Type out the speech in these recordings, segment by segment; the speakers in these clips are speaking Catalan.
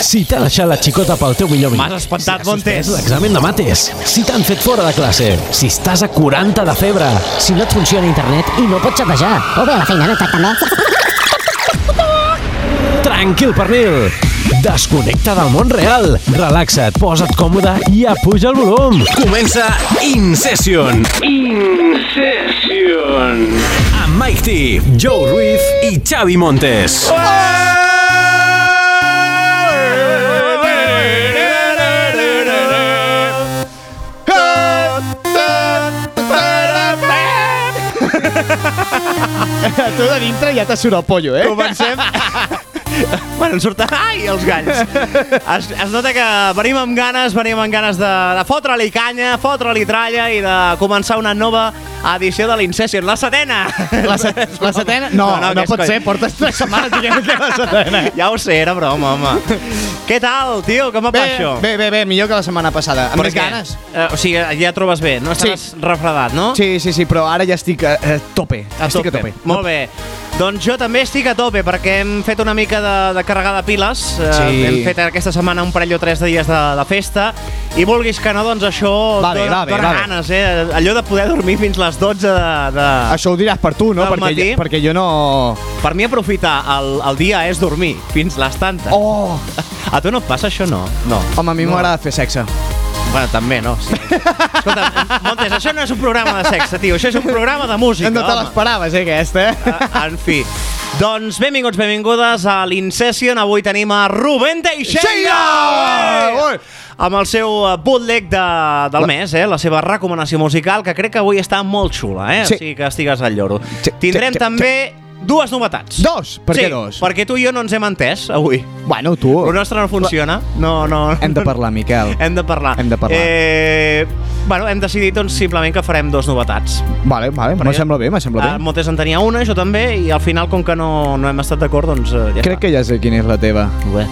Si t'ha deixat la xicota pel teu millor amic. M'has espantat, si Montes. l'examen de mates. Si t'han fet fora de classe. Si estàs a 40 de febre. Si no et funciona internet i no pots xatejar. O bé a la feina no et tracten bé. Tranquil, pernil. Desconnecta del món real. Relaxa't, posa't còmode i apuja el volum. Comença In Session. In Session. Amb Mike T, Joe Ruiz i Xavi Montes. tu de dintre ja t'ha surt el pollo, eh? Comencem... bueno, en surten... Ai, els galls! Es, es nota que venim amb ganes, venim amb ganes de, de fotre-li canya, fotre-li tralla i de començar una nova edició de l'Incession, la setena! La, set, la setena? No, no, no és pot coi- ser. Portes tres setmanes dient que la setena. Ja ho sé, era broma, home. Què tal, tio? Com va Bé, això? bé, bé, bé, millor que la setmana passada. Amb més ganes. Eh, o sigui, ja trobes bé, no estàs Sí. refredat, no? Sí, sí, sí, però ara ja estic a, a tope. A estic tope. a tope. Molt bé. Doncs jo també estic a tope perquè hem fet una mica de, de carregar de piles. Eh, Sí. Hem fet aquesta setmana un parell o tres de dies de, de festa i vulguis que no, doncs això Va bé, dona, va bé, dona va ganes, eh? Allò de poder dormir fins les 12 de... de... Això ho diràs per tu, no? Perquè, matí. perquè jo no... Per mi aprofitar el, el dia és dormir fins les tantes. Oh! A tu no et passa això, no? No. Home, a mi No. m'agrada fer sexe. Bueno, també, no? Sí. Escolta, Montes, això no és un programa de sexe, tio. Això és un programa de música, no te l'esperaves, eh, aquesta, eh? Ah, En fi. Doncs benvinguts, benvingudes a l'Incession. Avui tenim a Rubén Teixeira! Amb el seu eh, bootleg de, del La- mes, eh? la seva recomanació musical, que crec que avui està molt xula, eh? Sí. O sigui que estigues al lloro. Sí, Tindrem sí, sí, també dues novetats. Dos? Per sí, què dos? perquè tu i jo no ens hem entès avui. Bueno, tu... El nostre no funciona. No, no. Hem de parlar, Miquel. Hem de parlar. Hem de parlar. Eh, bueno, hem decidit doncs, simplement que farem dos novetats. Vale, vale, me sembla bé, me sembla Ah, bé. Montes en tenia una, jo també, i al final, com que no, no hem estat d'acord, doncs eh, ja Crec està. que ja sé quina és la teva. Bé.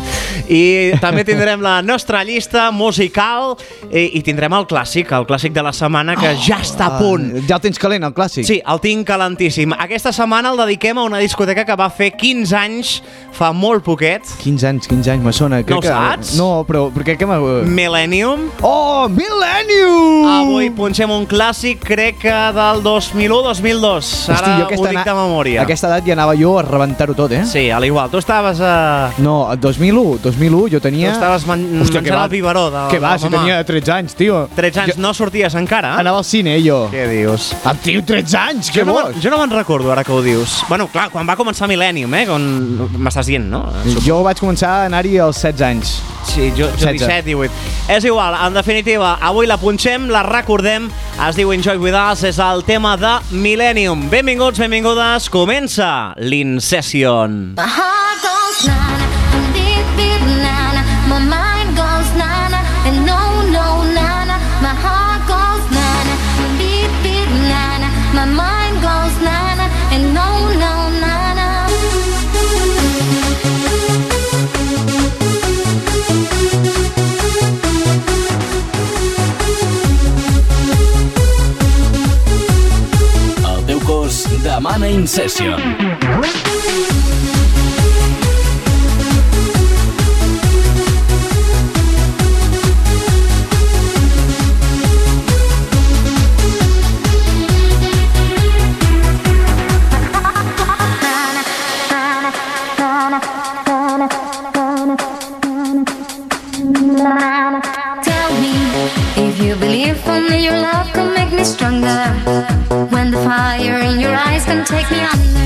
I també tindrem la nostra llista musical i, i tindrem el clàssic, el clàssic de la setmana, que ja està a punt. Ah, ja el tens calent, el clàssic? Sí, el tinc calentíssim. Aquesta setmana el dediquem a una discoteca que va fer 15 anys fa molt poquet. 15 anys, 15 anys, me sona. Crec ho que... saps? No, però, però crec que... Millennium. Oh, Millennium! Avui punxem un clàssic, crec que del 2001-2002. Ara ho dic de memòria. aquesta edat ja anava jo a rebentar-ho tot, eh? Sí, a l'igual. Tu estaves a... No, el 2001, 2001 jo tenia... Tu estaves man Hòstia, menjant el biberó de, Que va, si tenia 13 anys, tio. 13 anys, Jo, no sorties encara? anava al cine, eh, jo. Què dius? El tio, 13 anys, què Jo no, vols? jo no me'n recordo ara que ho dius. Bueno, clar, quan va començar Millennium, eh? Quan m'estàs dient, no? Jo vaig començar a anar-hi als 16 anys. Sí, jo, jo 16. 17, 18. És igual, en definitiva, avui la punxem, la recordem, es diu Enjoy With Us, és el tema de Millennium. Benvinguts, benvingudes, comença l'Incession. My cos demana In Session. Tell me if you believe only your love can make me stronger. When the fire in your eyes can take me under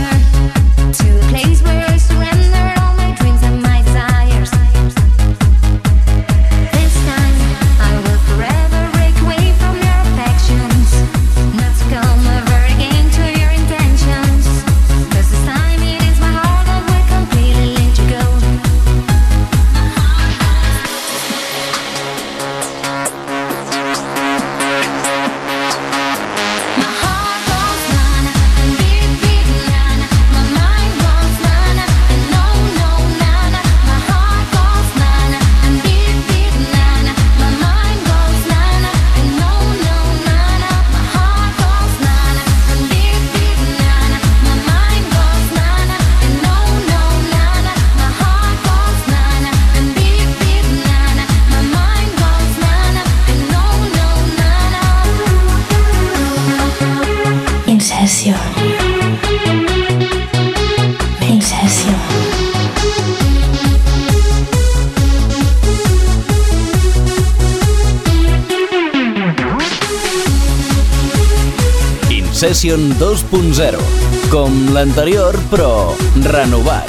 2.0. Com l'anterior, però renovat.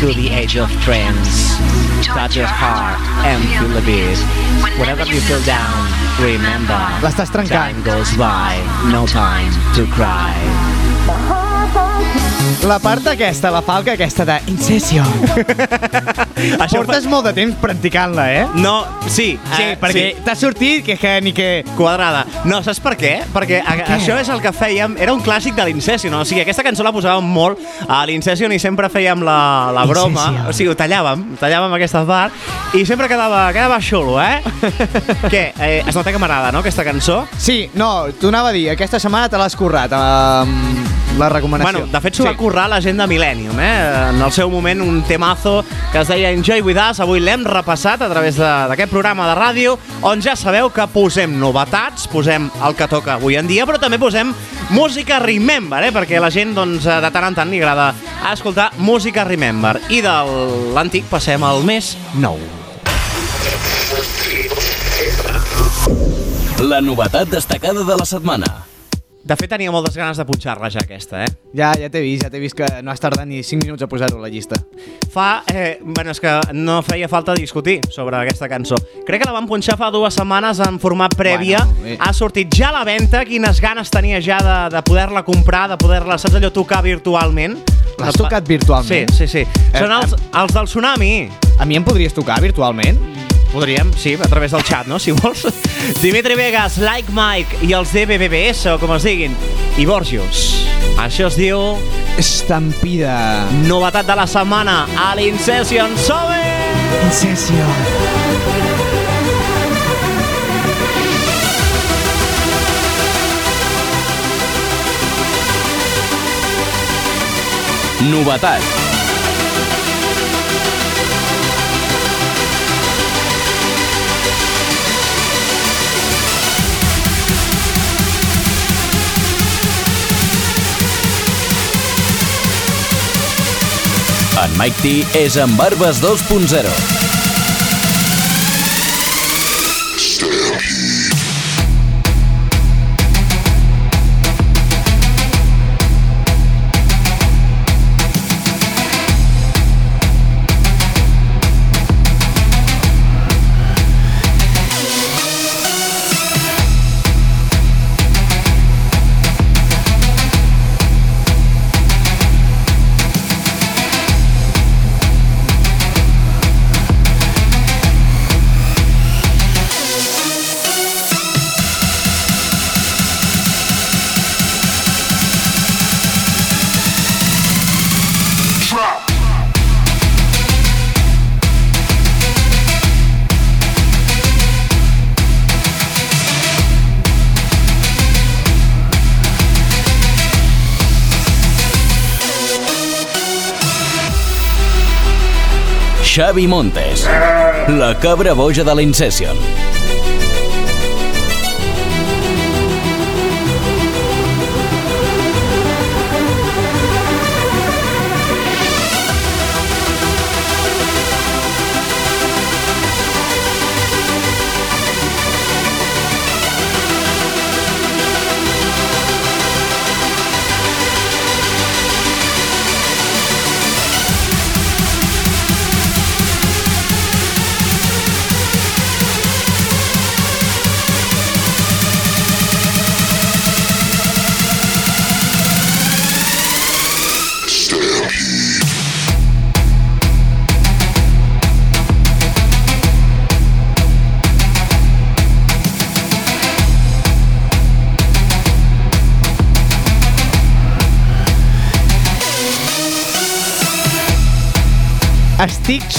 To the age of trance. Touch your heart and feel the beat. Whenever you feel down, remember. Trencant. Time goes by, no time to cry. La part aquesta, la falca aquesta de Incession. Això Portes molt de temps practicant-la, eh? No, sí. Sí, eh, perquè t'ha sortit que, que ni que... Quadrada. No, saps per què? Perquè a, què? això és el que fèiem, era un clàssic de l'Incession, o sigui, aquesta cançó la posàvem molt a l'Incession i sempre fèiem la, la broma, Incession. o sigui, ho tallàvem, tallàvem aquesta part i sempre quedava, quedava xulo, eh? què? Eh, es nota que m'agrada, no, aquesta cançó? Sí, no, t'ho anava a dir, aquesta setmana te l'has currat amb la recomanació. Bueno, de fet s'ho va Sí. currar la gent de Millennium, eh? En el seu moment un temazo que es deia Enjoy With Us, avui l'hem repassat a través de- d'aquest programa de ràdio, on ja sabeu que posem novetats, posem el que toca avui en dia, però també posem música Remember, eh? Perquè la gent, doncs, eh, de tant en tant li agrada escoltar música Remember. I de l'antic passem al més nou. La novetat destacada de la setmana. De fet, tenia moltes ganes de punxar-la ja aquesta, eh? Ja, ja t'he vist, ja t'he vist que no has tardat ni 5 minuts a posar-ho a la llista. Fa... Eh, bueno, és que no feia falta discutir sobre aquesta cançó. Crec que la vam punxar fa dues setmanes en format prèvia. Bueno, bé. ha sortit ja a la venda. Quines ganes tenia ja de, de poder-la comprar, de poder-la, saps allò, tocar virtualment. L'has tocat virtualment? Sí, sí, sí. Són els, els del Tsunami. A mi em podries tocar virtualment? Podríem, sí, a través del chat, no?, si vols. Dimitri Vegas, Like Mike i els DBBBS, o com es diguin, i Borgios. Això es diu Estampida. novetat de la setmana a l'Incession Sobe! Incession. Novetat. En Mike T és en Barbes 2.0. Xavi Montes, la cabra boja de l'Incession.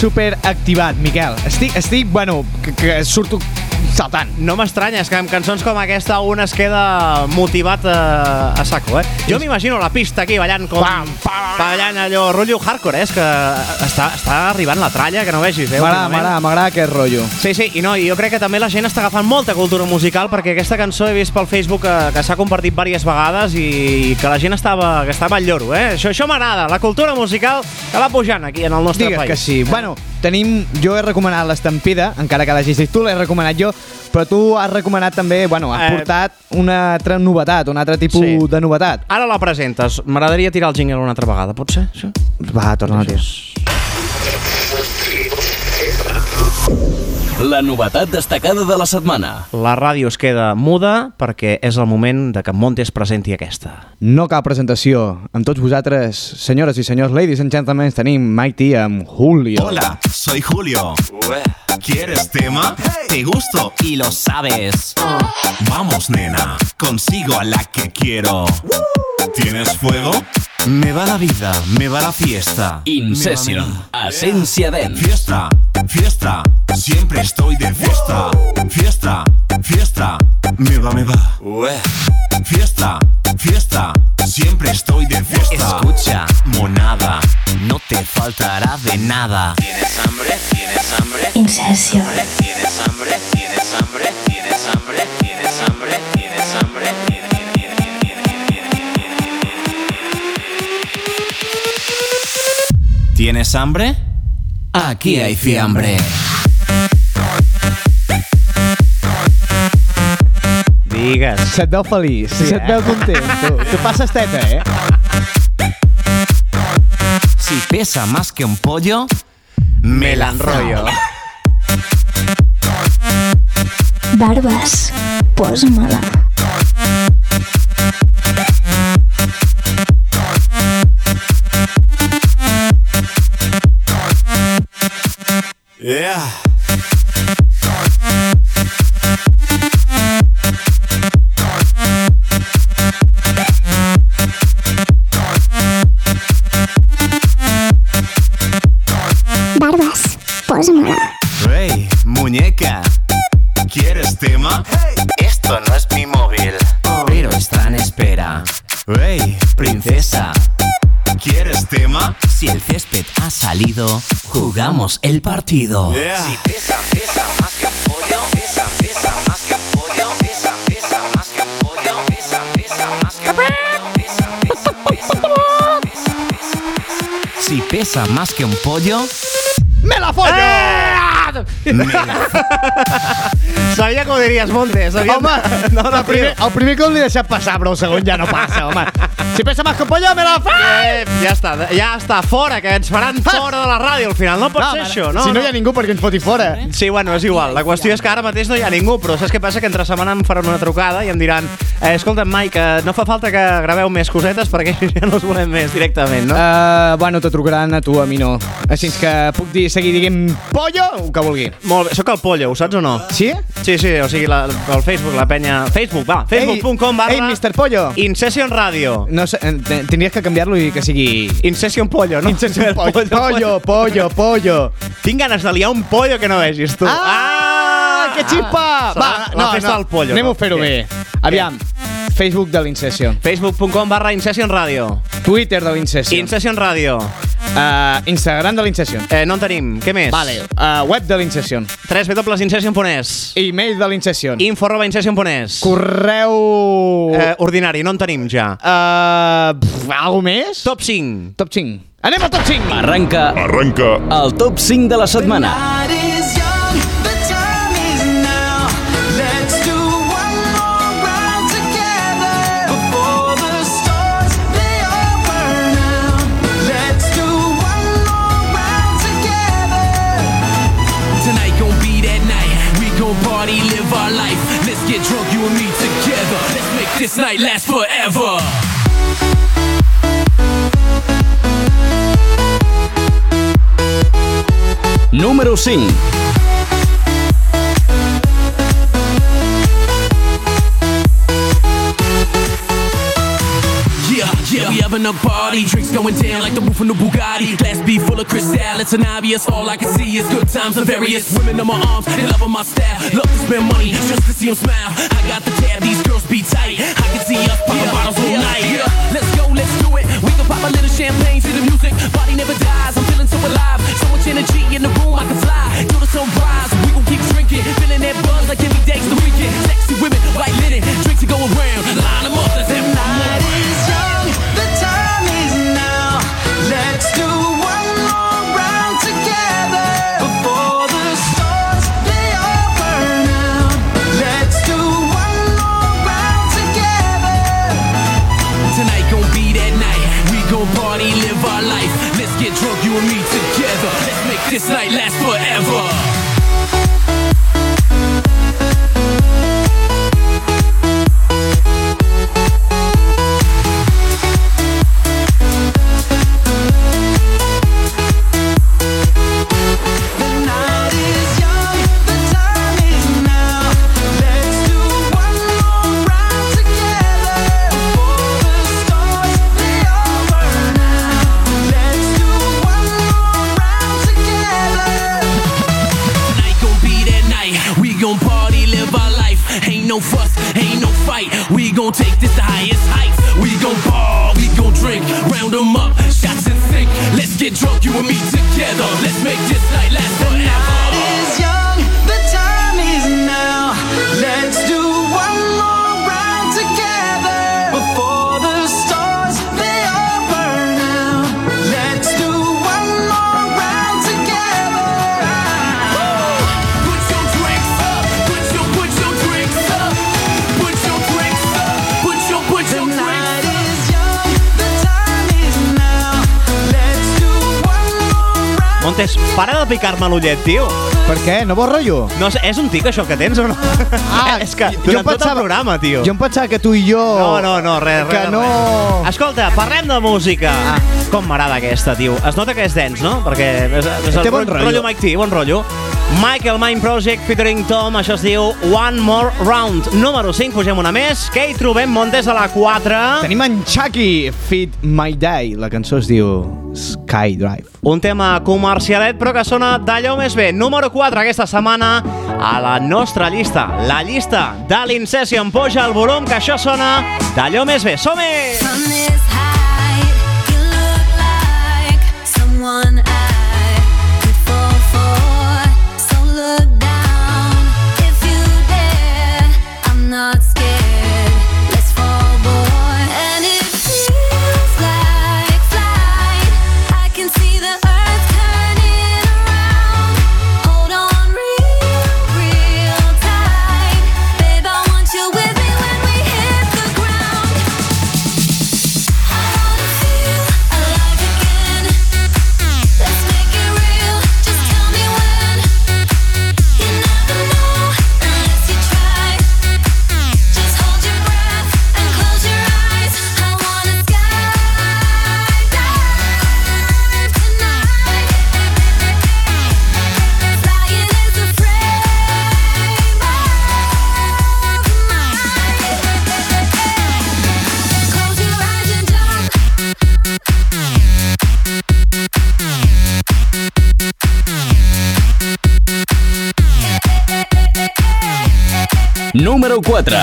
Super activat, Miquel. Estic, estic bueno, que, que surto saltant. No m'estranya, és que amb cançons com aquesta un es queda motivat a, a saco, eh? Jo m'imagino la pista aquí ballant com... Pam, pam. ballant allò, rotllo hardcore, eh? És que està, està arribant la tralla, que no vegis, eh? M'agrada, m'agrada, m'agrada aquest rotllo. Sí, sí, i no, i jo crec que també la gent està agafant molta cultura musical perquè aquesta cançó he vist pel Facebook que, que s'ha compartit diverses vegades i que la gent estava, que estava al lloro, eh? Això, això m'agrada, la cultura musical que va pujant aquí en el nostre Digues país. que sí. Bueno, tenim... Jo he recomanat l'estampida, encara que l'hagis dit tu, l'he recomanat jo, però tu has recomanat també, bueno, has Eh, portat una altra novetat, un altre tipus Sí. de novetat. Ara la presentes. M'agradaria tirar el jingle una altra vegada, pot ser? Això? Va, torna a dir. La novetat destacada de la setmana. La ràdio es queda muda perquè és el moment de que Montes presenti aquesta. No cal presentació. Amb tots vosaltres, senyores i senyors, ladies and gentlemen, tenim Mighty amb Julio. Hola, soy Julio. ¿Quieres tema? ¿Te gusto? Y lo sabes. Vamos, nena, consigo a la que quiero. ¿Tienes fuego? Me va la vida, me va la fiesta. In Session. Essència dents. Fiesta, fiesta, siempre estoy de fiesta. Fiesta, fiesta, me va, me va. Fiesta, fiesta, siempre estoy de fiesta. Escucha, monada, no te faltará de nada. ¿Tienes hambre? ¿Tienes hambre? Incession. ¿Tienes hambre? ¿Tienes hambre? ¿Tienes hambre? ¿Tienes hambre? ¿Tienes hambre? ¿Tienes hambre? Aquí hay fiambre. Digues. Se't veu feliç, sí, se't veu content. Tu, tu passes teta, eh? Si pesa más que un pollo, Me l'enrotllo. Barbas, posa-me-la. Yeah. El partido. Yeah. Pesa, pesa más que un pollo, pesa, pesa más que un pollo, pesa, pesa más que un pollo, pesa, pesa más que un pollo, pesa, pesa, pesa, pesa, pesa, pesa. Si pesa más que un pollo, Me la follo! Sabia que ho diries, Montes. Sabia... Home, no, no, el, primer, el primer cop l'he deixat passar, però el segon ja no passa, home. Si pesa más que un pollo, me la fa! Eh, ja està, ja està fora, que ens faran fora de la ràdio al final. No pot ser això, no? Si no hi ha ningú perquè ens foti fora. Sí, bueno, és igual. La qüestió és que ara mateix no hi ha ningú, però saps què passa? Que entre setmana em faran una trucada i em diran eh, escolta, Mike, eh, no fa falta que graveu més cosetes perquè ja no us volem més directament, no? Uh, bueno, te trucaran a tu, a mi no. Així que puc dir, seguir dient pollo o que vulgui. Molt bé, sóc el pollo, ho saps o no? Sí? Sí, sí, o sigui, la, el Facebook, la penya... Facebook, va, facebook.com barra... Ei, Mr. Pollo. Incession Radio. No sé, eh, tindries que canviar-lo i que sigui... Incession Pollo, no? Incession pollo, pollo, pollo, pollo. Tinc ganes de liar un pollo que no vegis, tu. Ah, que ximpa! Serà la festa del pollo, anem no? a fer-ho bé. Aviam, Facebook de l'Incession, Facebook.com barra Incession Radio. Twitter de l'Incession, Incession Radio. Uh, Instagram de l'Incession, Eh, no en tenim. Què més? vale, uh, web de l'Incession, www.incession.es email de l'Incession, info arroba incession.es correu... eh, Ordinari, no en tenim ja. Uh, pff, algo més? Top 5. Top 5. Anem al top 5! Arranca Arranca el top 5 de la setmana. Tonight this night lasts forever. Número 5. Yeah, yeah, we having a party. Drinks going down like the roof on the Bugatti. Glass be full of crystal. It's an obvious. All I can see is good times and various women in my arms. They loving my style. Love to spend money just to see them smile. I got the tab. These girls be tight. I can see us popping bottles all night. Yeah. Let's go, let's do it. We can pop a little champagne to the music. Body never dies. I'm feeling so alive. So much energy in the room. I can fly. Do the sunrise. Me together. Let's Montes, para de picar-me l'ullet, tio. Per què? No vols rotllo? No és un tic això que tens o no? Ah, és que jo durant tot pensava- el programa, tio. Jo em pensava que tu i jo... No, no, no, res, res. Que no... Res. Escolta, parlem de música. Ah. Com m'agrada aquesta, tio. Es nota que és dens, no? Perquè és, és el Té bon rotllo. rotllo Mike T, bon rotllo. Michael Mind Project featuring Tom, això es diu One More Round. Número 5, pugem una més. Què hi trobem, Montes, a la 4? Tenim en Chucky, Fit My Day. La cançó es diu Skydrive. Un tema comercialet, però que sona d'allò més bé. Número 4 aquesta setmana a la nostra llista. La llista de l'Incession. Puja el volum, que això sona d'allò més bé. Som-hi! From Número 4.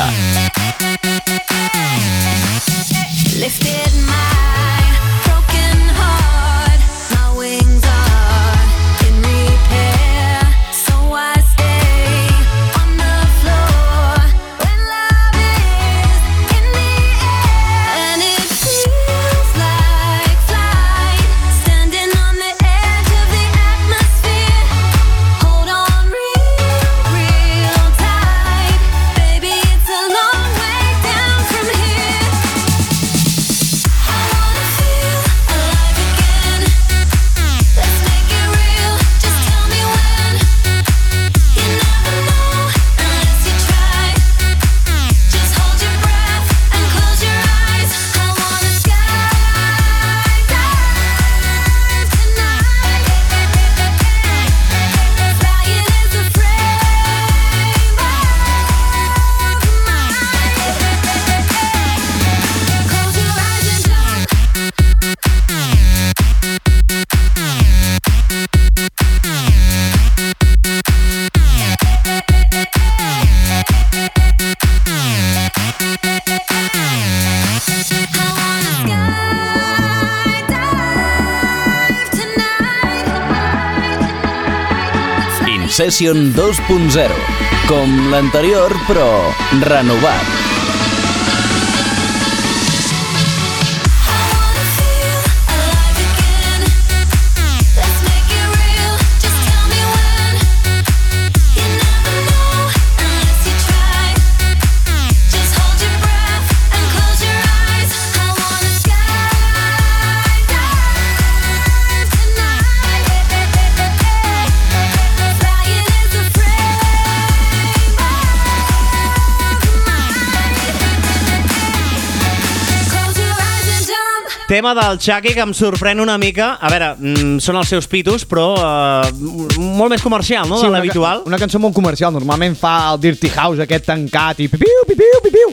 InSession 2.0. Com l'anterior, però renovat. Tema del Chucky que em sorprèn una mica. A veure, mm, són els seus pitos, però eh, molt més comercial, no?, de una, l'habitual. ca- una cançó molt comercial. Normalment fa el Dirty House aquest tancat i pipiu, pipiu, pipiu.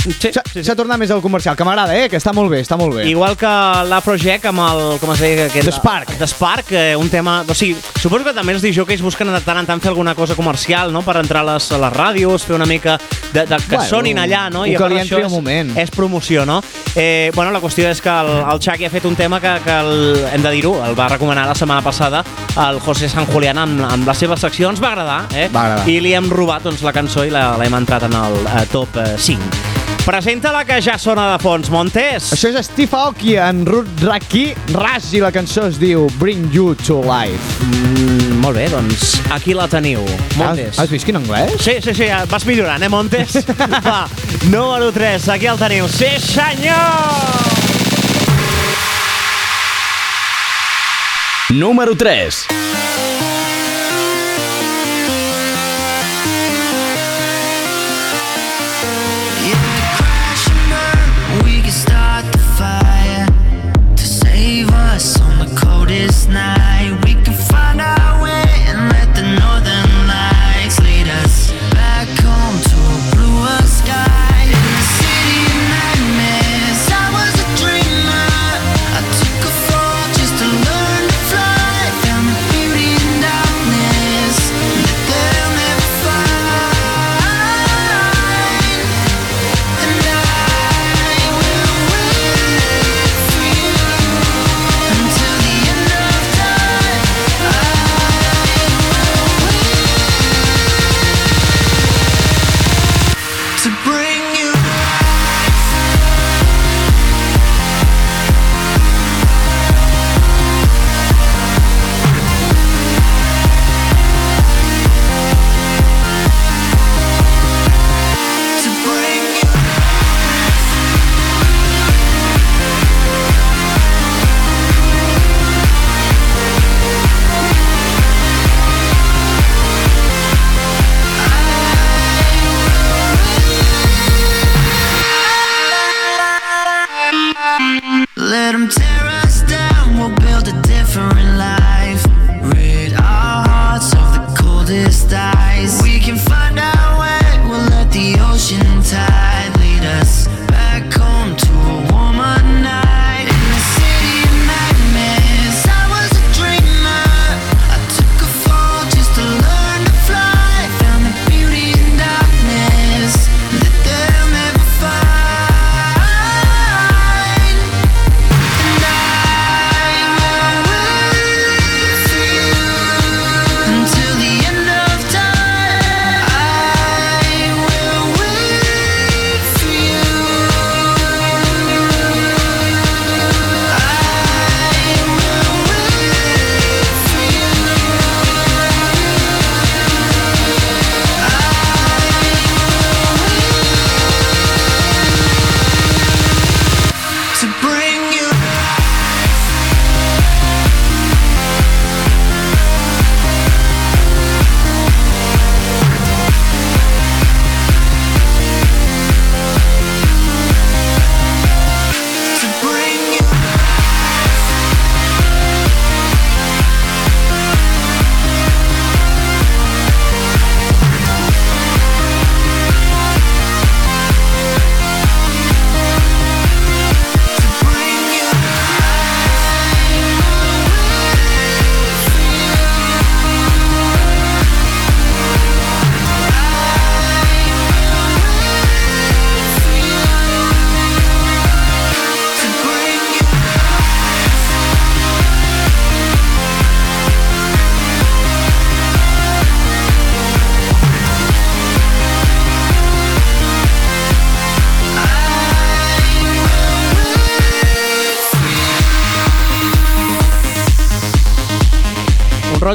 Sí, S'ha sí, s'ha tornat més al comercial, que m'agrada, eh? Que està molt bé, està molt bé. Igual que l'Afrojack amb el... Com es deia? Aquest, The Spark. The Spark, eh, un tema... O sigui, suposo que també els DJs busquen de tant en tant fer alguna cosa comercial, no?, per entrar a les, a les ràdios, fer una mica de, de que Bueno, sonin allà, no? un a que part li d'això entri al és- moment. És promoció, no? Eh, bueno, la qüestió és que el, el Chucky ha fet un tema que, que el, hem de dir-ho, el va recomanar la setmana passada el José San Julián amb, amb la seva secció, ens va agradar, eh? Va agradar. I li hem robat doncs, la cançó i la- l'hem entrat en el eh, top eh, 5. Presenta la que ja sona de fons, Montes. Això és Steve Aoki en Ruth Raki Ras i la cançó es diu Bring You to Life. Mm, molt bé, doncs aquí la teniu. Montes. Has, has vist quin anglès? Sí, sí, sí, ja vas millorant, eh, Montes? Va, número 3, aquí el teniu. Sí, senyor! Número 3.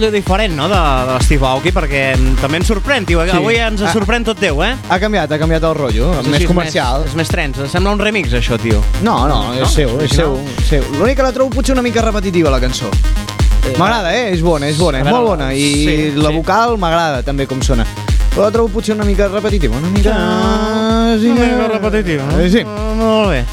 Rotllo diferent, no?, de, de l'Steve Aoki, perquè també ens sorprèn, tio. Sí. Avui ens Ah. sorprèn tot Déu, eh? Ha canviat, ha canviat el rotllo, Sí, més sí, comercial. És més, és més trens. Em sembla un remix, això, tio. No, no, és No? seu, és seu, Original? seu. L'únic que la trobo potser una mica repetitiva, la cançó. M'agrada, eh? És bona, és bona, és molt bona. I sí, la sí. vocal m'agrada també com sona. Però la trobo potser una mica repetitiva, una mica... Una mica repetitiva, no? Eh, Sí. Molt bé.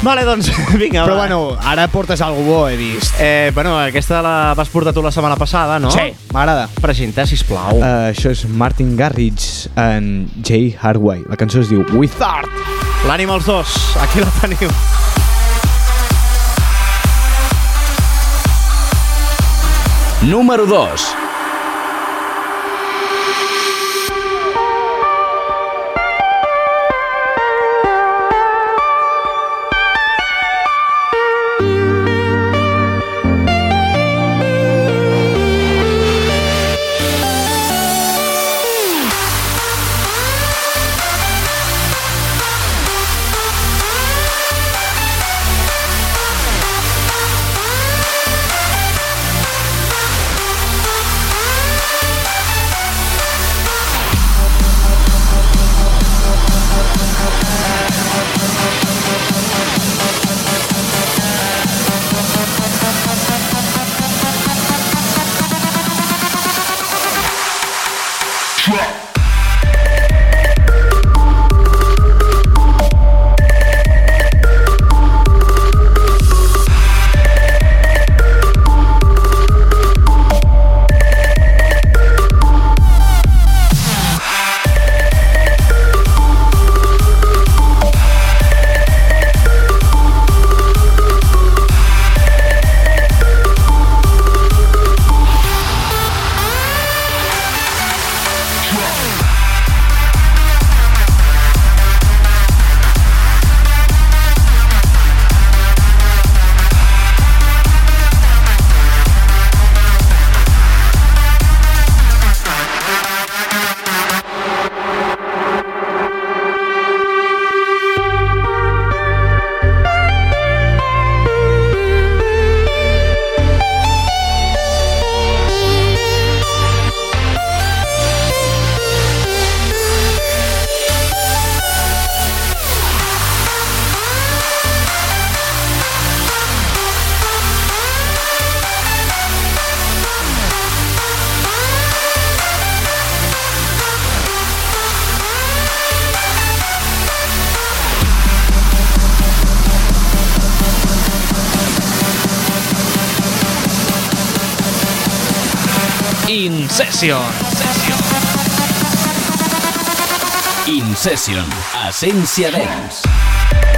Vale, doncs, vinga, Però va. bueno, ara portes algo bo, he vist. Eh, bueno, aquesta la vas portar tu la setmana passada, no? Sí, m'agrada. Presenta, sisplau. Uh, això és Martin Garrix en Jay Hardway. La cançó es diu Without. L'ànima als dos, aquí la teniu. Número 2. Incession. Incession. Essència Dance.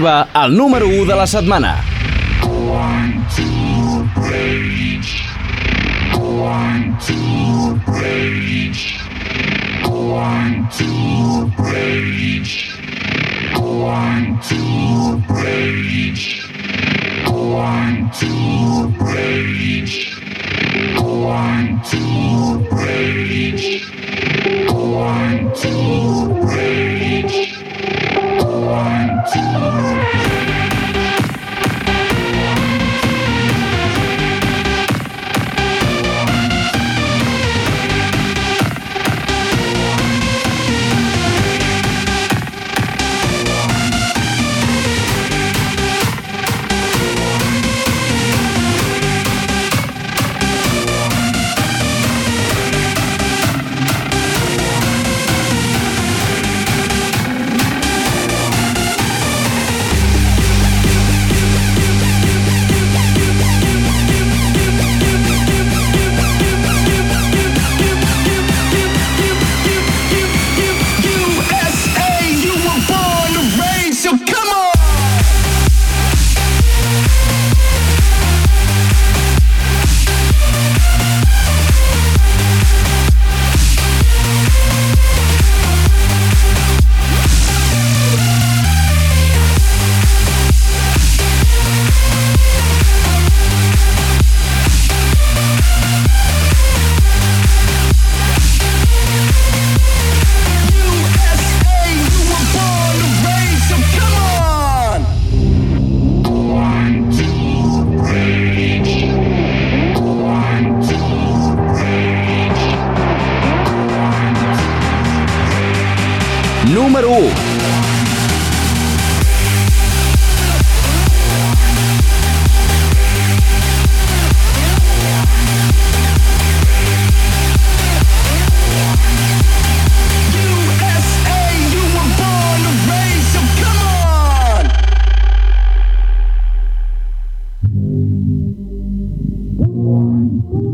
Arriba al número 1 de la setmana. 子。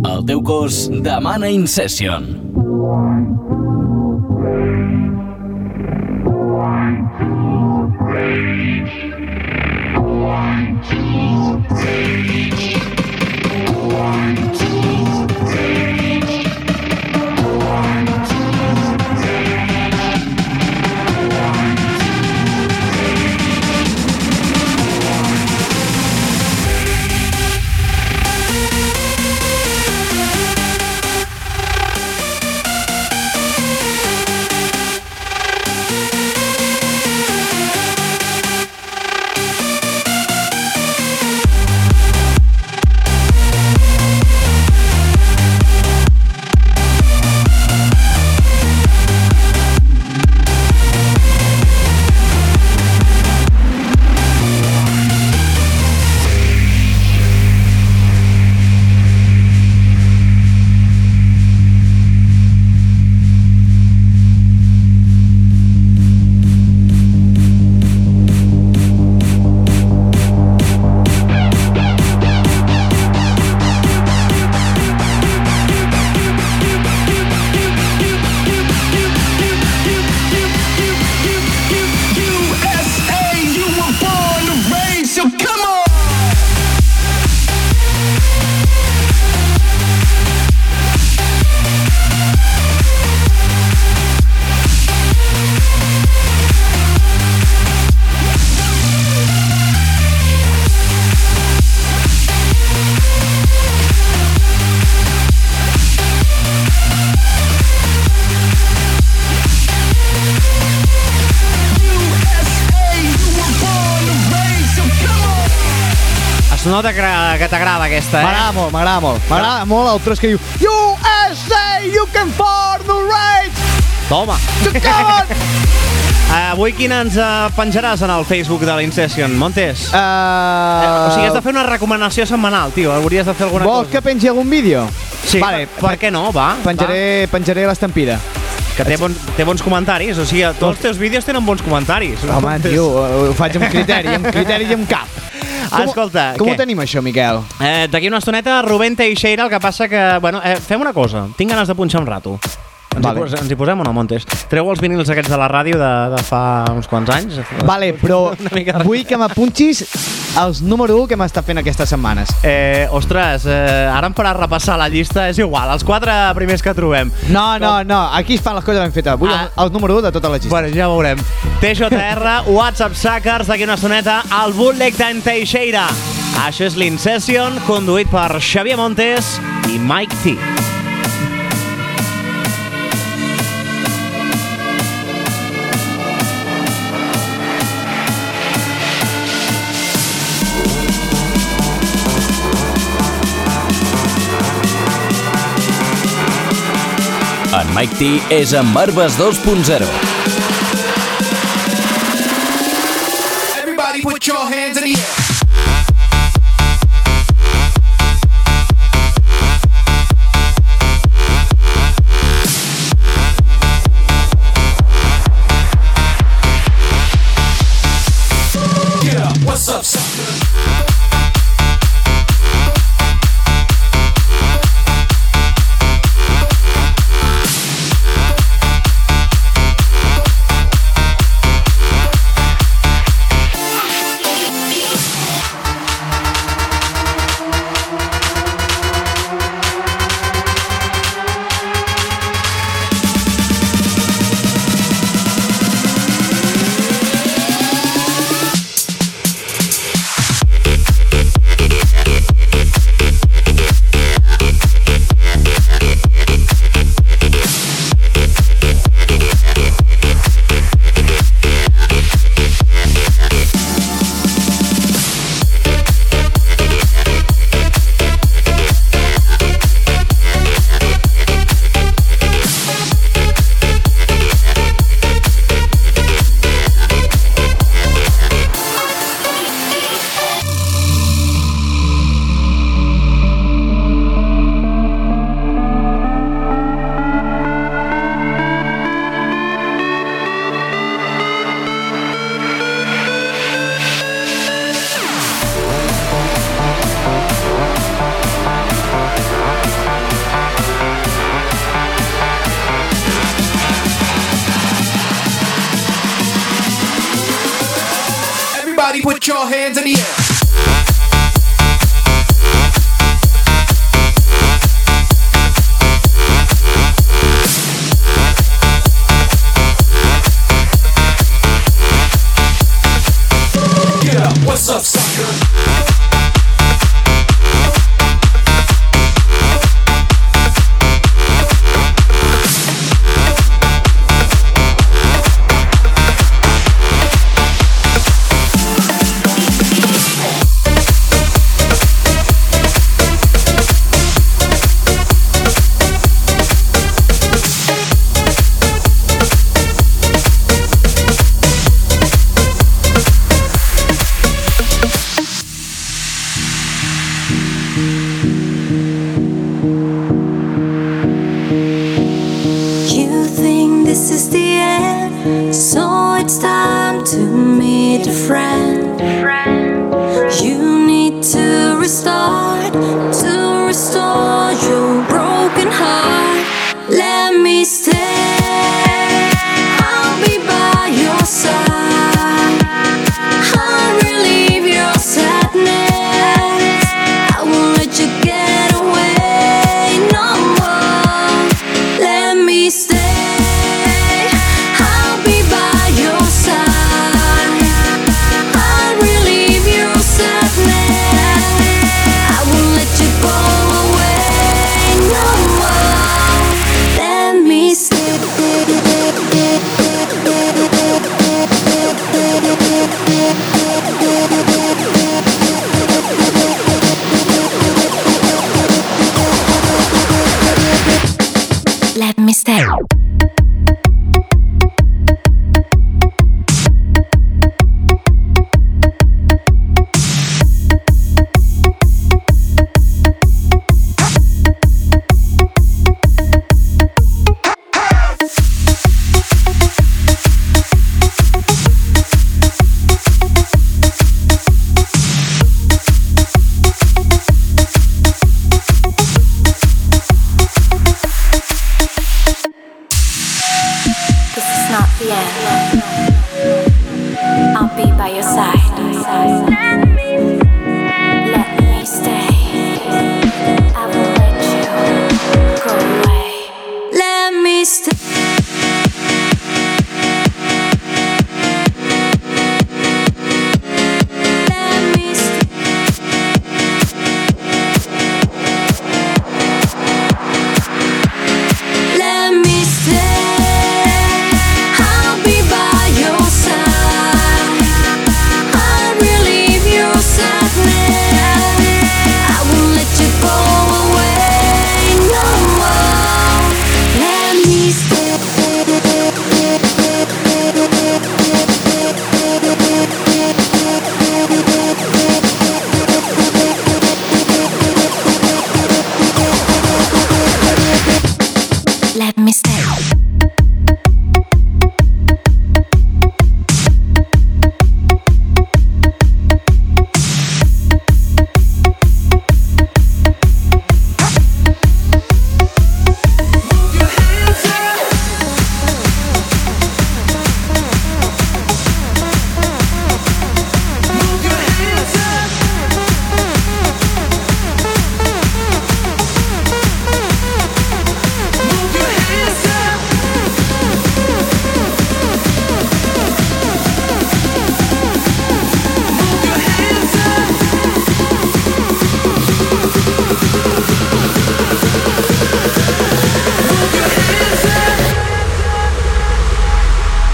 El teu cos demana Incession. Nota que, que t'agrada aquesta, eh? M'agrada molt, m'agrada molt. M'agrada molt el tros que diu USA, you can for the rage! Toma. Uh, avui quina ens uh, penjaràs en el Facebook de l'Incession, Montes? Uh, o sigui, has de fer una recomanació setmanal, tio. Hauries de fer alguna Vols cosa. que pengi algun vídeo? Sí, vale, per què no? Va, penjaré, penjaré l'estampida. Que té, bon, té bons comentaris. O sigui, tots els teus vídeos tenen bons comentaris. Home, tio, ho faig amb criteri, amb criteri i amb cap. Com, Escolta, com què? ho tenim, això, Miquel? Eh, D'aquí una estoneta, Rubén Teixeira, el que passa que... Bueno, eh, fem una cosa. Tinc ganes de punxar un rato. Ens, Vale. hi, pos ens hi posem o no, Montes? Treu els vinils aquests de la ràdio de, de fa uns quants anys. Vale, però vull que m'apunxis els número 1 que m'està fent aquestes setmanes. Eh, ostres, eh, ara em farà repassar la llista. És igual, els quatre primers que trobem. No, no, no, aquí es fan les coses ben fetes. Vull Ah. el, el número 1 de totes les llistes. Bueno, ja veurem. TJR, WhatsApp Suckers, d'aquí una estoneta, el bootleg d'en Teixeira. Això és l'Incession, conduït per Xavier Montes i Mike T. En Mike T és en Barbes 2.0. Everybody put your hands in the air.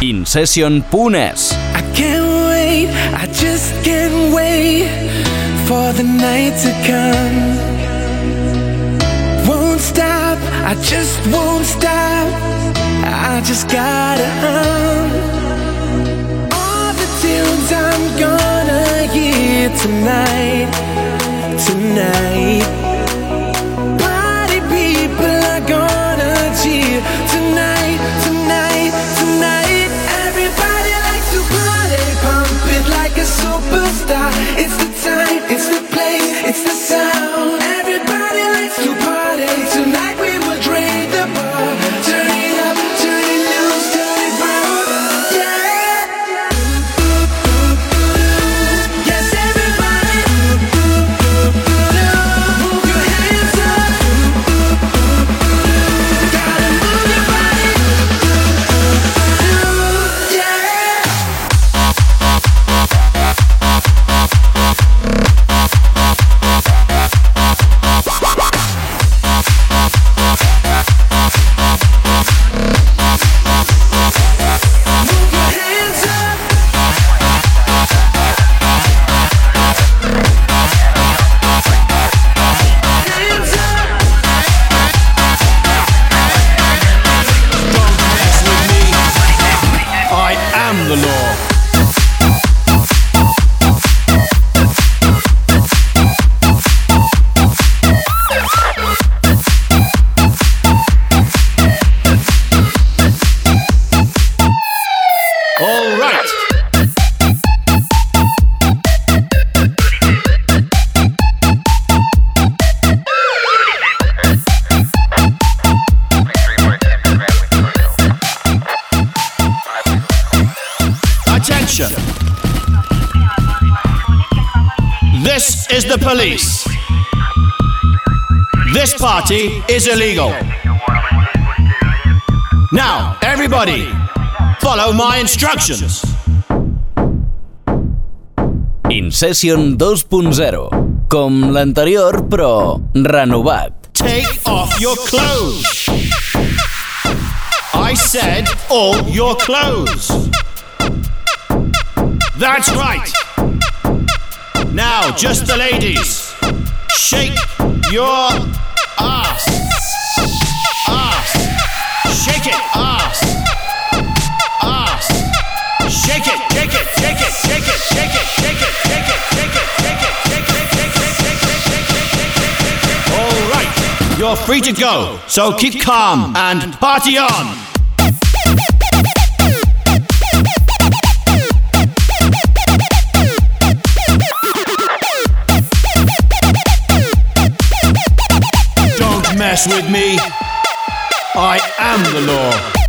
In Session InSession.es. I can't wait, I just can't wait for the night to come. Won't stop, I just won't stop. I just gotta um all the tunes I'm gonna hear tonight, tonight. Police. This party is illegal. Now, everybody, follow my instructions. Incession 2.0. Com l'anterior, però renovat. Take off your clothes. I said all your clothes. That's right. Now, just the ladies. Shake your ass. Ass. Shake it. Ass. Ass. Shake it. Shake it. Shake it. Shake it. Shake it. Shake it. Shake it. Shake it. Shake it. Shake it. Shake it. Shake it. Shake it. All right. You're free to go. So keep calm and party on. Mess with me. I am the law.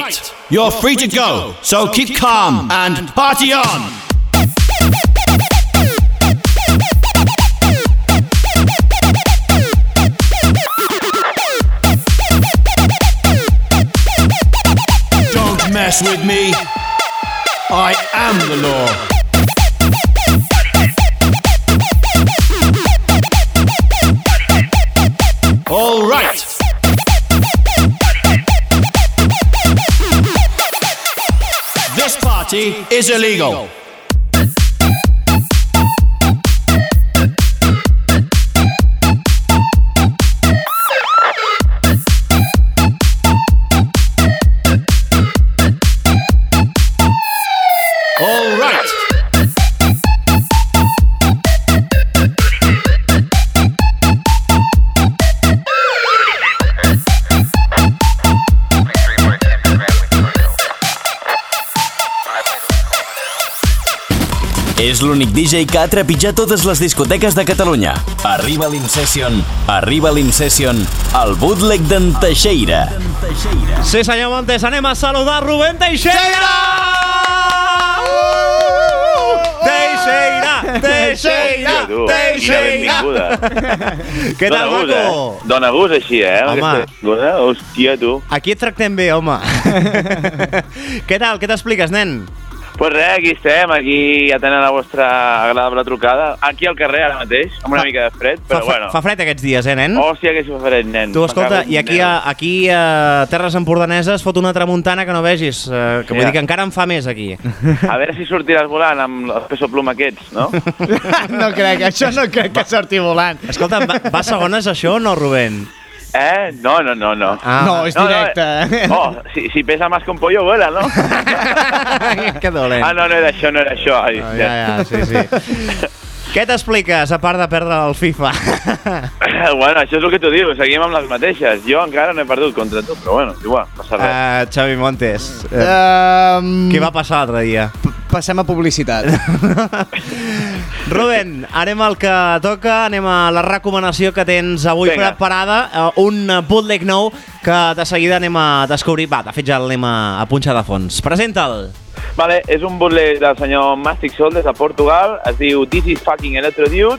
Right, you're free to go, so keep calm and party on. Don't mess with me. I am the law. Party is illegal. És l'únic DJ que ha trepitjat totes les discoteques de Catalunya. Arriba l'Incession, arriba l'Incession, el bootleg d'en Teixeira. Sí, senyor Montes, anem a saludar Rubén Teixeira! Teixeira! Teixeira! Tu, Teixeira! benvinguda. Què tal, Dóna gust? Eh? Dóna gust així, eh? Home. cosa. Hòstia, tu. Aquí et tractem bé, home. Què tal? Què t'expliques, nen? Pues res, aquí estem, aquí atenent la vostra agradable trucada. Aquí al carrer, ara mateix, amb una Fa- mica de fred, però fa, bueno. fa fred aquests dies, eh, nen? Hòstia, que si fa fred, nen. Tu, escolta, i aquí a, aquí a Terres Empordaneses fot una tramuntana que no vegis, eh, que vull Ja. dir que encara en fa més aquí. A veure si sortiràs volant amb els peso plum aquests, no? no crec, això no crec que sorti volant. Escolta, va, va segones això o no, Rubén? Eh? No, no, no, no. Ah, No, és directe. eh. Oh, si, si pesa más que un pollo, vuela, ¿no? que dolent. Ah, no, no era això, no era això. Ai, Oh, ja, ja, sí, sí. Què t'expliques, a part de perdre el FIFA? bueno, això és el que tu dius, seguim amb les mateixes. Jo encara no he perdut contra tu, però bueno, igual, passa res. Uh, Xavi Montes, uh, Um, què va passar l'altre dia? Passem a publicitat. Rubén, anem al que toca, anem a la recomanació que tens avui Vinga. preparada, uh, un bootleg nou que de seguida anem a descobrir. Va, de fet ja l'anem a, a punxar de fons. Presenta'l. Vale, és un bootleg del senyor Mastic Sol des de Portugal, es diu This is fucking Electro Dude,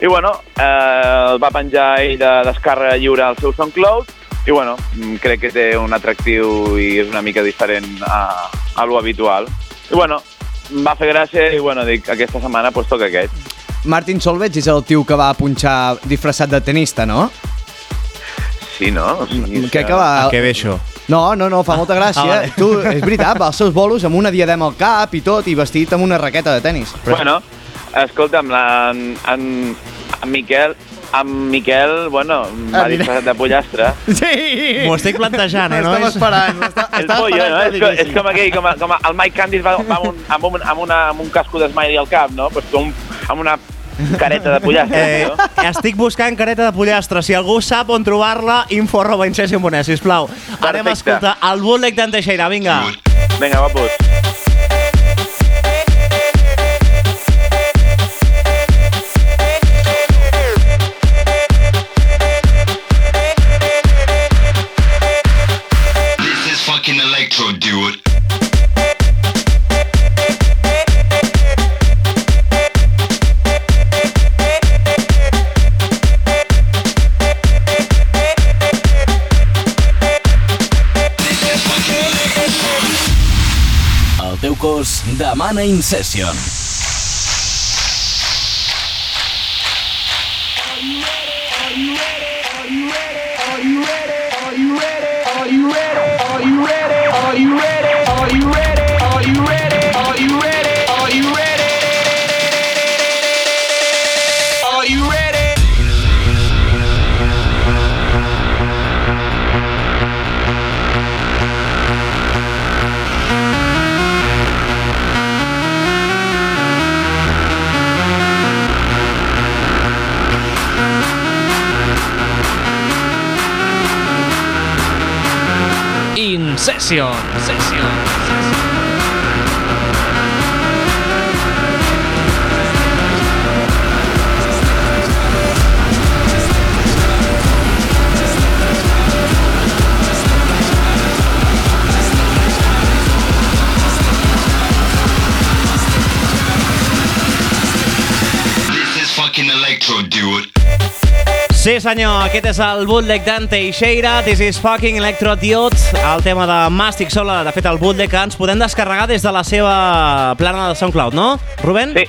i bueno, eh, el va penjar ell de descàrrega lliure al seu SoundCloud, i bueno, mm, crec que té un atractiu i és una mica diferent a, a lo habitual. I bueno, em va fer gràcia i bueno, dic, aquesta setmana pues, toca aquest. Martin Solveig és el tio que va punxar disfressat de tenista, no? sí, no? O sigui, és Crec que va... A què ve això? No, no, no, fa molta gràcia. Ah, vale. Tu, és veritat, va als seus bolos amb una diadema al cap i tot, i vestit amb una raqueta de tennis. Bueno, escolta'm, la, en, en, en Miquel, en Miquel, bueno, m'ha Ah, disfressat de pollastre. Sí! M'ho estic plantejant, eh, Estava nois? esperant. Estava, El estava pollo, no? esperant És, com, és com aquell, com, a- com a- el Mike Candice va, va amb, un, amb, un, amb, una, amb un casco d'esmaili al cap, no? Pues com, amb una careta de pollastre, Eh, estic buscant careta de pollastre. Si algú sap on trobar-la, info arroba incession.es, sisplau. Anem a Perfecte. escoltar el bootleg d'en Teixeira, vinga. Vinga, guapos. Cos demana Incession. Incession. Session. Sí, senyor, aquest és el bootleg d'en Teixeira, This is fucking Electro Dude, el tema de Mastic Sola, de fet el bootleg que ens podem descarregar des de la seva plana de SoundCloud, no, Rubén? Sí,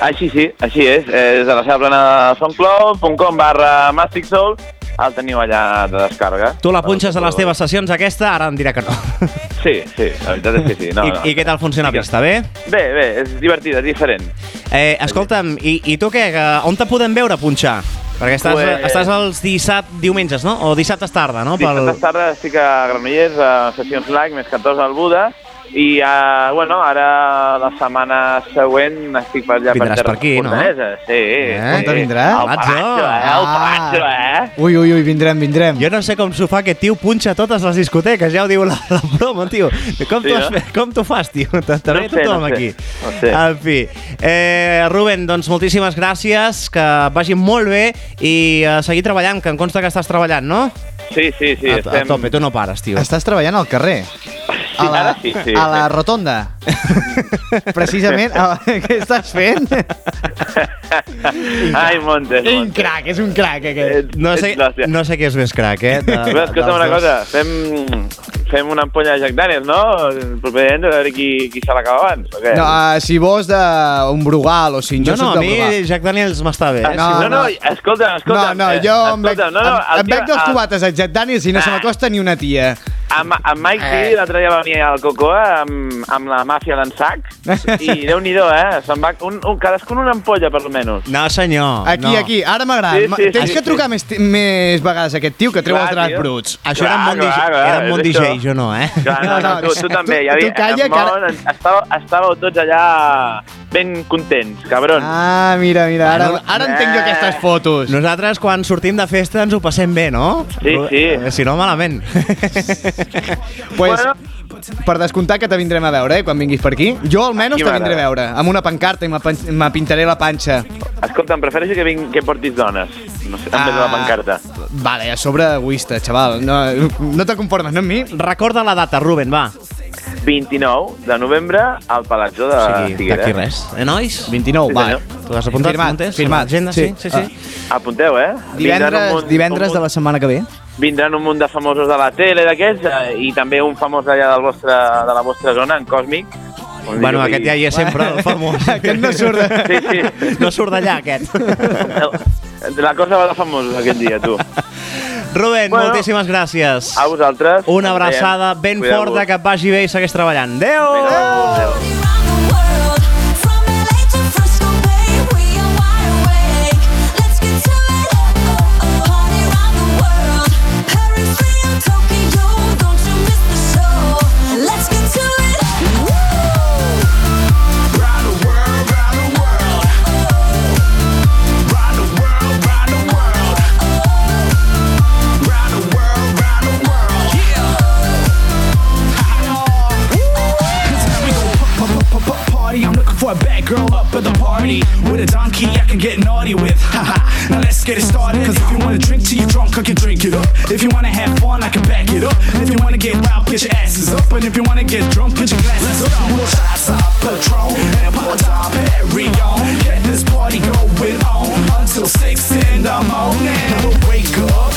així sí, així és. Eh, Des de la seva plana de soundcloud.com barra Mastic Soul el teniu allà de descàrrega. Tu la punxes a les teves sessions aquesta, ara em dirà que no. Sí, sí, la veritat és que sí. No, I, no. I què tal funciona la pista, bé? Bé, bé, és divertida, és diferent. Eh, escolta'm, i, i tu què? On te podem veure punxar? Perquè estàs, Pues- estàs els dissabte, diumenges, no? O dissabtes tarda, no? Pel... Dissabte tarda estic a Granollers, a Sessions Like, més 14 al Buda, i, uh, bueno, ara la setmana següent estic per allà Vindràs per aquí, no? Sí. Eh? On te vindrà? El Palatxo, eh? El Palatxo, eh? Ui, ui, ui, vindrem, vindrem. Jo no sé com s'ho fa aquest tio punxa a totes les discoteques, ja ho diu la, la broma, tio. Com Sí, no? com t'ho fas, tio? Te No sé, tothom no sé, aquí. no sé. En fi. Eh, Rubén, doncs moltíssimes gràcies, que vagi molt bé i eh, seguir treballant, que em consta que estàs treballant, no? Sí, sí, sí. a, estem... a tope, tu no pares, tio. Estàs treballant al carrer. Sí, ara sí, sí. a la rotonda. Precisament, a, què estàs fent? Ai, Montes, Un Montes. crac, és un crac, aquest. No sé, no sé què és més crac, eh? De, Però escolta'm una dos. cosa, fem, fem una ampolla de Jack Daniels, no? Properament a veure qui, qui se l'acaba abans, o què? No, uh, si vols d'un Brugal o si No, jo no, soc a mi Brugal. Jack Daniels m'està bé. Eh? no, no, no, escolta, No, escolta. no, jo em bec, escolta, no, no, em, el em bec el- cubates a Jack Daniels i no se m'acosta ni una tia. Amb, amb Mike Eh. T, l'altre dia va venir al Cocoa amb, amb la màfia d'en Sac i déu-n'hi-do, eh? Se'n va un, un, cadascun una ampolla, per almenys. No, senyor. Aquí, no. aquí, ara m'agrada. Sí, sí, Tens sí, que sí. trucar més, més vegades a aquest tio que treu Clar, els dracs tio. bruts. Això era un Clar, món, DJ, clar, clar, era un món és DJ, això. jo no, eh? Clar, no, no, tu, tu també. Hi havia, Tu calla, que ara- estàveu, estàveu tots allà ben contents, cabrons. Ah, mira, mira, ara, Bueno, ara entenc jo aquestes fotos. Nosaltres, quan sortim de festa, ens ho passem bé, no? Sí, sí. Eh, Si no, malament. Pues, per descomptar que te vindrem a veure, eh, quan vinguis per aquí. Jo almenys Aquí te vindré a veure, amb una pancarta i m'apan- m'apintaré la panxa. Escolta'm, prefereixo que, ving, que portis dones. No sé, en vez de la pancarta. Vale, a sobre egoista, xaval. No, no te conformes, no amb mi? Recorda la data, Ruben, va. 29 de novembre al Palatjó de O sigui, Figueres. d'aquí res. Eh, nois? 29, Sí, va. Tu has apuntat, Firmat, firmat. Agenda, sí, sí, sí. Apunteu, eh? Vindran un Divendres, divendres un de la setmana que ve. Vindran un munt de famosos de la tele d'aquests eh, i també un famós allà del vostre, de la vostra zona, en Còsmic. Bueno, aquest ja hi és sempre, el famós. Aquest no surt. Sí, sí. No surt d'allà, aquest. La cosa va de famosos aquest dia, tu. Rubén, Bueno. moltíssimes gràcies. A vosaltres. Una abraçada ben forta, que et vagi bé i segueix treballant. Adéu! Adéu. Girl up at the party with a donkey I can get naughty with. Haha. now let's get it started. Cause if you wanna drink till you drunk, I can drink it up. If you wanna have fun, I can back it up. If you wanna get wild, put your asses up. And if you wanna get drunk, put your glasses up. We'll shots up, Patron, and on. Get this party going on until six in the morning. We'll wake up,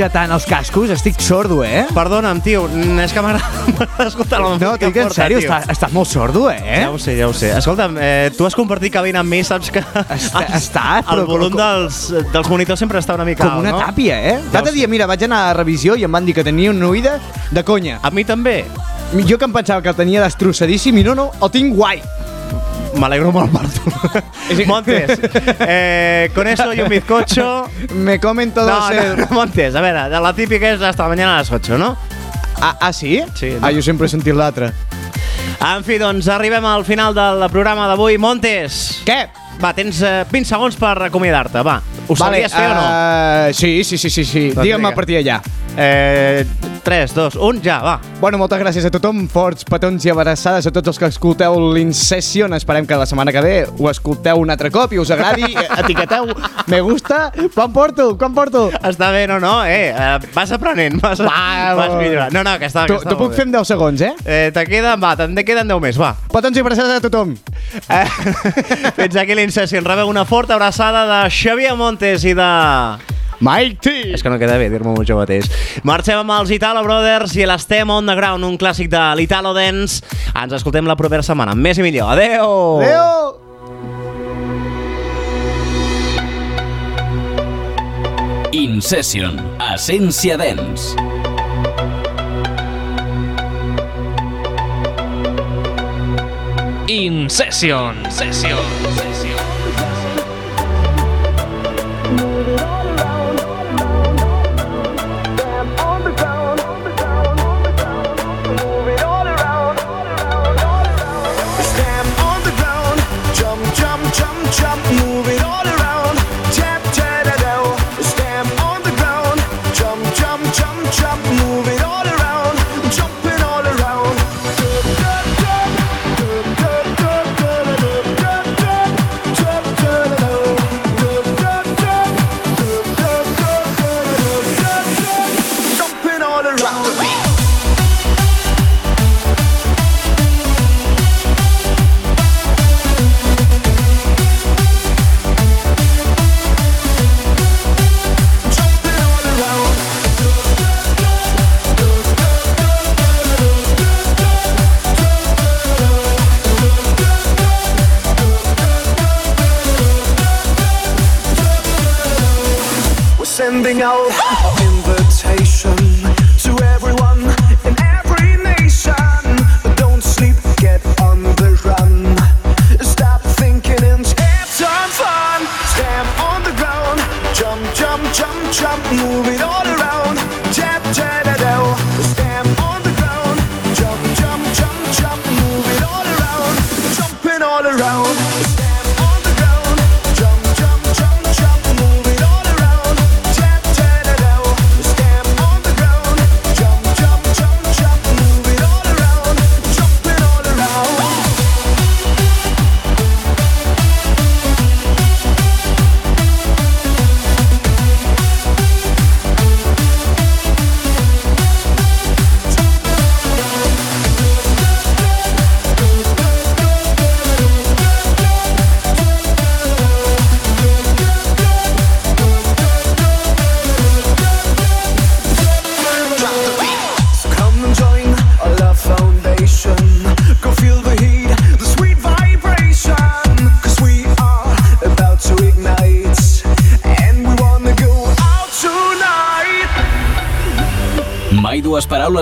Pujar tant els cascos? Estic sordo, eh? Perdona'm, tio, és que m'agrada escoltar la música No, dic en forta, sèrio, tio. està, estàs molt sordo, eh? Ja ho sé, ja ho sé. Escolta'm, eh, tu has compartit cabina amb mi, saps que Està, està el però volum dels, dels monitors sempre està una mica com alt, una no? tàpia, eh? L'altre dia, mira, vaig anar a revisió i em van dir que tenia una oïda de conya. A mi també. Jo que em pensava que el tenia destrossadíssim i no, no, el tinc guai. M'alegro molt per tu. Montes, eh, con eso y un bizcocho... Me comen todo No, el... no, Montes, a veure, la típica és hasta mañana a las 8, no? Ah, ah, sí? Sí. Ah, jo sempre he sentit l'altre. En fi, doncs arribem al final del programa d'avui. Montes! Què? Va, tens eh, 20 segons per acomiadar-te, va. Ho sabies fer o no? eh, sí, sí, sí, sí, sí. Doncs Digue'm vinga. a partir d'allà. Eh, 3, 2, 1, ja, va. Bueno, moltes gràcies a tothom, forts petons i abraçades a tots els que escolteu l'Incession. Esperem que la setmana que ve ho escolteu un altre cop i us agradi. Etiqueteu, me gusta. Quan porto? Quan porto? Està bé, no, no, eh, eh vas aprenent, vas, Va, vas millorant. No, no, que està, que està t'ho puc fer en 10 segons, eh? Eh, te queden, va, te'n queden 10 més, va. Petons i abraçades a tothom. Eh, fins aquí l'Incession. Rebeu una forta abraçada de Xavier Montes i de... Mike T. És que no queda bé dir-m'ho jo mateix. Marxem amb els Italo Brothers i l'Estem on the Ground, un clàssic de l'Italo Dance. Ens escoltem la propera setmana. Més i millor. Adeu! Adéu! Incession, Essència Dens. In session, session, session.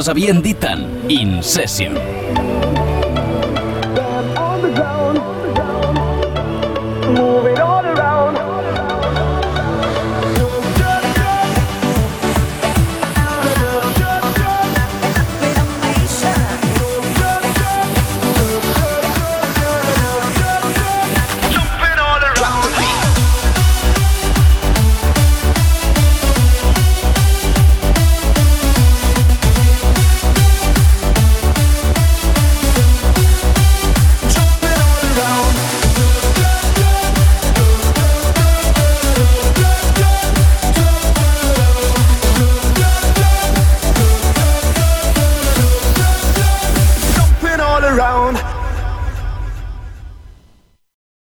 Dues paraules havien dit tant. In Session.